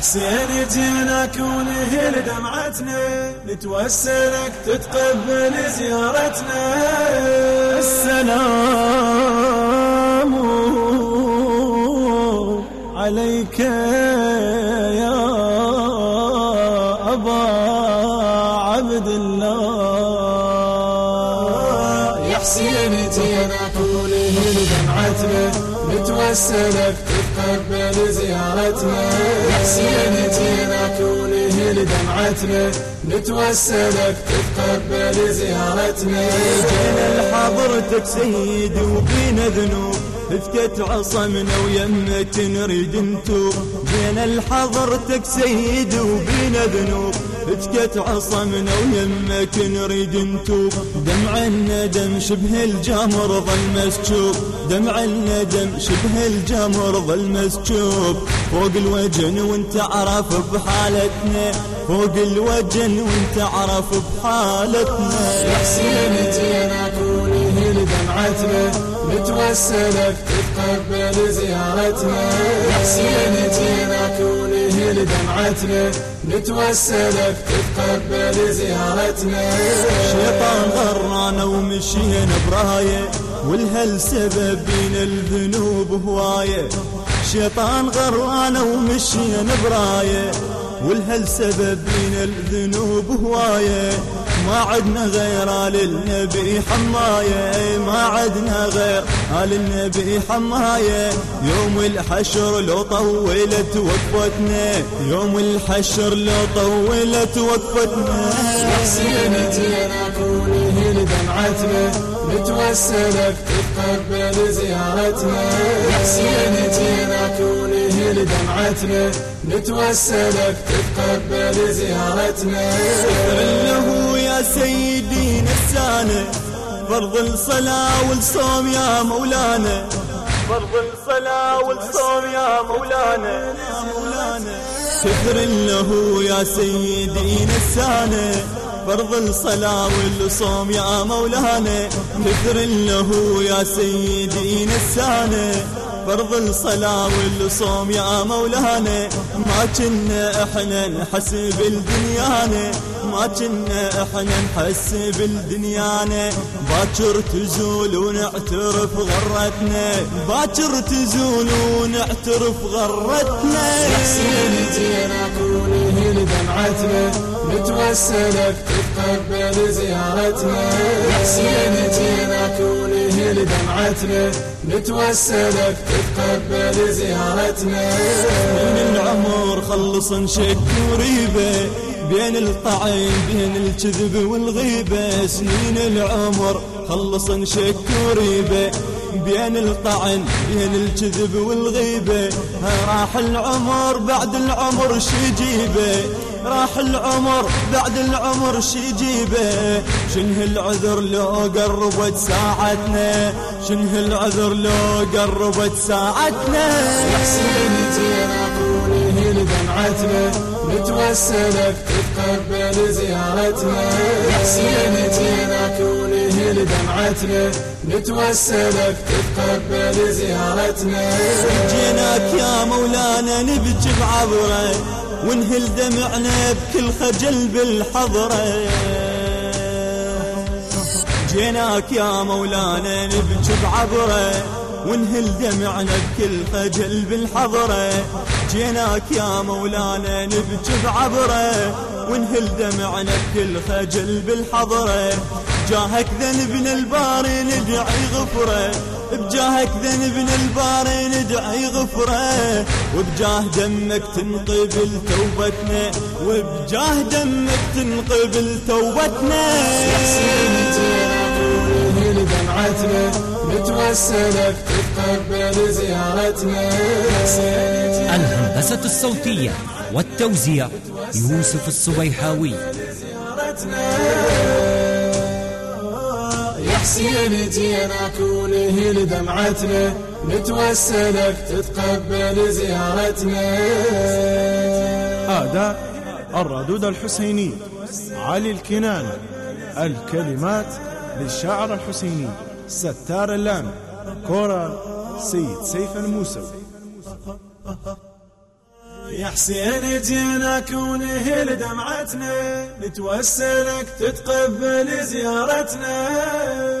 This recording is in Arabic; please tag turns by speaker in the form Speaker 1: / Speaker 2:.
Speaker 1: حسين جيناك ونهل دمعتنا نتوسلك تتقبل زيارتنا.
Speaker 2: السلام عليك يا أبا عبد الله.
Speaker 1: يا حسين جيناك ونهل دمعتنا نتوسلك تتقبل زيارتنا. يا حسين جيناك ونهل دمعتنا نتوسلك تتقبل زيارتنا.
Speaker 2: جينا لحضرتك سيدي وفينا ذنوب. افتت عصمنا ويمك نريد نتوب. جينا لحضرتك سيدي وفينا ذنوب. افتت عصمنا ويمك نريد نتوب. دمع الندم شبه الجمر ظل مسكوب دمع الندم شبه الجمر ظل مسكوب فوق الوجن وانت عرف بحالتنا. فوق الوجن وانت عرف بحالتنا.
Speaker 1: يا حسين جيناك دمعتنا نتوسلك تتقبل زيارتنا. يا حسين جيناك ونهل دمعتنا نتوسلك تتقبل زيارتنا.
Speaker 2: شيطان غرانا ومشينا براية والهل سبب بين الذنوب هواية. شيطان غرانا ومشينا براية والهل سبب بين الذنوب هواية. ما عدنا غير آل النبي حماية ما عدنا غير آل النبي حماية. يوم الحشر لو طولت وقفتنا يوم الحشر لو طولت وقفتنا.
Speaker 1: حسين جيناك ونهل دمعتنا نتوسلك تتقبل زيارتنا. يا حسين جيناك ونهل دمعتنا نتوسلك تتقبل زيارتنا.
Speaker 2: سيدي نسانا فرض الصلاة والصوم يا مولانا. فرض الصلاة والصوم يا مولانا. كثر له يا سيدي نسانا فرض الصلاة والصوم يا مولانا. كثر له يا سيدي نسانا فرض الصلاة والصوم يا مولانا. ما كنا إحنا نحس بالدنيانا ما كنا إحنا نحس بالدنيانا باكر تزول ونعترف غرتنا. باكر تزول ونعترف غرتنا.
Speaker 1: حسين جيناك ونهل دمعتنا نتوسلك تتقبل زيارتنا. يا حسين جيناك ونهل دمعتنا نتوسلك تتقبل زيارتنا.
Speaker 2: من العمر خلص نشك وريبه بين الطعن بين الكذب والغيبة سنين العمر خلص نشك وريبة. بين الطعن بين الكذب والغيبة راح العمر بعد العمر شجيبه راح العمر بعد العمر شجيبه شنه العذر لو قربت ساعتنا؟ شنه العذر لو قربت ساعتنا؟
Speaker 1: يا حسين ونهل دمعتنا نتوسلك تتقبل زيارتنا. يا حسين جيناك ونهل دمعتنا نتوسلك تتقبل زيارتنا.
Speaker 2: جيناك يا مولانا نبكي بعبره ونهل دمعنا بكل خجل بالحضره. جيناك يا مولانا نبكي بعبره ونهل دمعنا بكل خجل بالحضره. جيناك يا مولانا نبكي بعبره ونهل دمعنا بكل خجل بالحضره. جاهك ذنبنا الباري ندعي غفره بجاهك ذنبنا الباري ندعي غفره. وبجاه دمك تنقبل توبتنا وبجاه دمك تنقبل توبتنا.
Speaker 1: يا حسين دمعتنا. نتوسلك تتقبل زيارتنا.
Speaker 3: الهندسة الصوتية والتوزيع يوسف الصبيحاوي.
Speaker 1: يا حسين جيناك ونهل دمعتنا نتوسلك تتقبل زيارتنا.
Speaker 4: أداء الردود الحسيني. علي الكناني الكلمات للشاعر الحسيني. ستار اللامي كورال سيد سيف الموسوي
Speaker 2: يا
Speaker 1: حسين جيناك ونهل دمعتنا نتوسلك تتقبل زيارتنا.